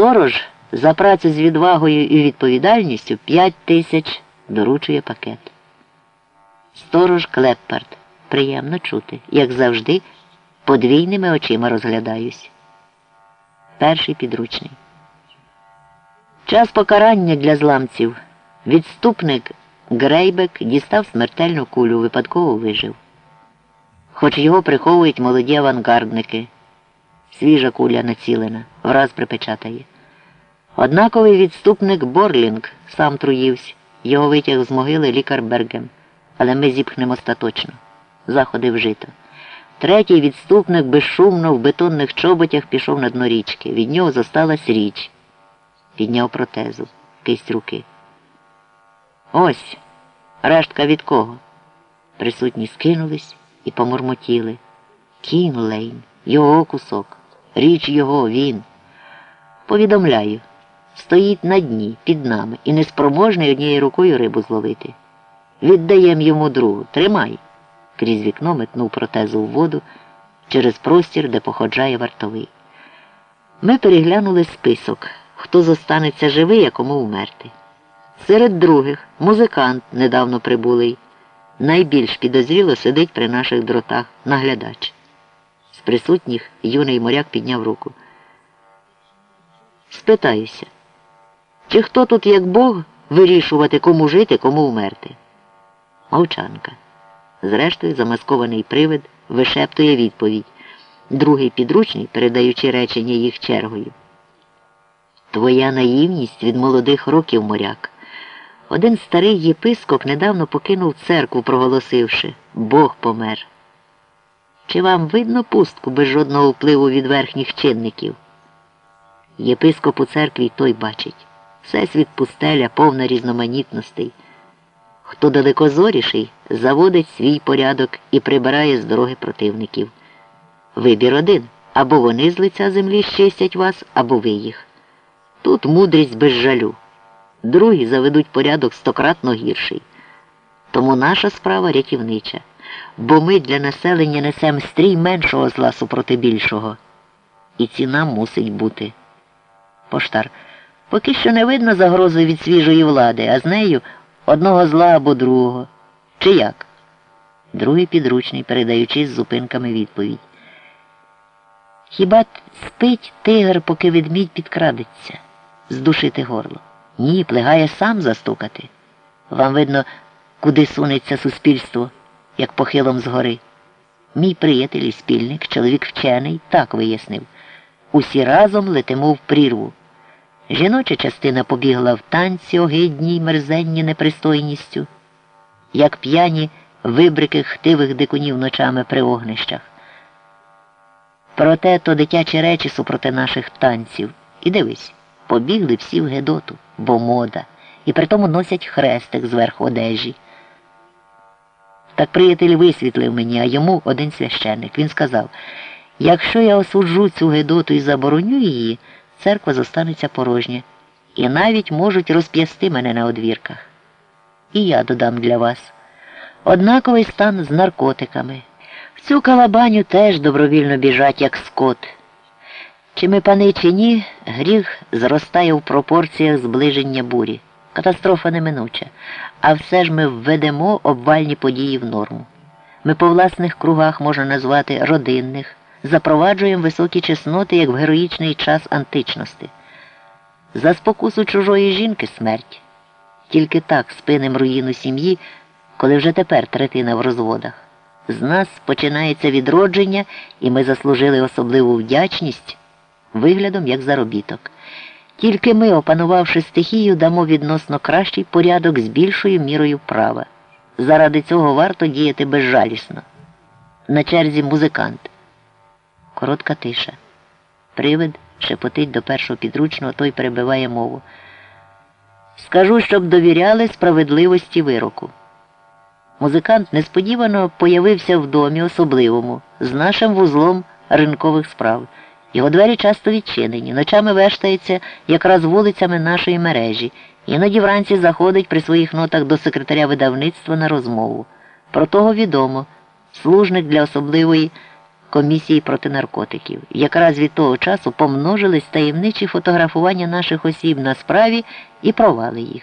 Сторож за працю з відвагою і відповідальністю 5 тисяч доручує пакет. Сторож Клеппард. Приємно чути, як завжди, подвійними очима розглядаюсь. Перший підручний. Час покарання для зламців. Відступник Грейбек дістав смертельну кулю, випадково вижив. Хоч його приховують молоді авангардники. Свіжа куля націлена, враз припечатає. Однаковий відступник Борлінг сам труївся. Його витяг з могили лікар Бергем. Але ми зіпхнемо остаточно. Заходи вжито. Третій відступник безшумно в бетонних чоботях пішов на дно річки. Від нього зосталась річ. Підняв протезу, кисть руки. Ось, рештка від кого? Присутні скинулись і помурмотіли. Кін Лейн, його кусок, річ його, він. Повідомляю, стоїть на дні під нами і неспроможний однією рукою рибу зловити. Віддаєм йому другу. Тримай. Крізь вікно метнув протезу в воду через простір, де походжає вартовий. Ми переглянули список, хто зостанеться живий, а кому вмерти. Серед других музикант недавно прибулий. Найбільш підозріло сидить при наших дротах наглядач. З присутніх юний моряк підняв руку. Спитаюся, чи хто тут, як Бог, вирішувати, кому жити, кому вмерти? Мовчанка. Зрештою, замаскований привид вишептує відповідь. Другий підручний, передаючи речення їх чергою. Твоя наївність від молодих років моряк. Один старий єпископ недавно покинув церкву, проголосивши Бог помер. Чи вам видно пустку без жодного впливу від верхніх чинників? Єпископ у церкві той бачить. Всесвіт пустеля, повна різноманітностей. Хто далекозоріший, заводить свій порядок і прибирає з дороги противників. Вибір один або вони з лиця землі щастять вас, або ви їх. Тут мудрість без жалю. Другі заведуть порядок стократно гірший. Тому наша справа рятівнича, бо ми для населення несемо стрій меншого зла супроти більшого. І ціна мусить бути. Поштар. Поки що не видно загрози від свіжої влади, а з нею одного зла або другого. Чи як? Другий підручний, передаючи з зупинками відповідь. Хіба спить тигр, поки ведмідь підкрадеться, здушити горло? Ні, плегає сам застукати. Вам видно, куди сунеться суспільство, як похилом згори. Мій приятель і спільник, чоловік вчений, так вияснив. Усі разом летимо в прірву. Жіноча частина побігла в танці огидній мерзенні непристойністю, як п'яні вибрики хтивих дикунів ночами при огнищах. Проте то дитячі речі супроти наших танців. І дивись, побігли всі в Гедоту, бо мода, і при тому носять хрестик зверху одежі. Так приятель висвітлив мені, а йому один священник. Він сказав, якщо я осуджу цю Гедоту і забороню її, церква зостанеться порожня, і навіть можуть розп'ясти мене на одвірках. І я додам для вас однаковий стан з наркотиками. В цю калабаню теж добровільно біжать, як скот. Чи ми пани, чи ні, гріх зростає в пропорціях зближення бурі. Катастрофа неминуча. А все ж ми введемо обвальні події в норму. Ми по власних кругах можна назвати родинних, запроваджуємо високі чесноти, як в героїчний час античності. За спокусу чужої жінки смерть. Тільки так спинем руїну сім'ї, коли вже тепер третина в розводах. З нас починається відродження, і ми заслужили особливу вдячність виглядом як заробіток. Тільки ми, опанувавши стихію, дамо відносно кращий порядок з більшою мірою права. Заради цього варто діяти безжалісно. На черзі музикант. Коротка тиша. Привид шепотить до першого підручного, той перебиває мову. Скажу, щоб довіряли справедливості вироку. Музикант несподівано появився в домі особливому, з нашим вузлом ринкових справ. Його двері часто відчинені, ночами вештається якраз вулицями нашої мережі, іноді вранці заходить при своїх нотах до секретаря видавництва на розмову. Про того відомо, служник для особливої комісії проти наркотиків. Якраз від того часу помножились таємничі фотографування наших осіб на справі і провали їх.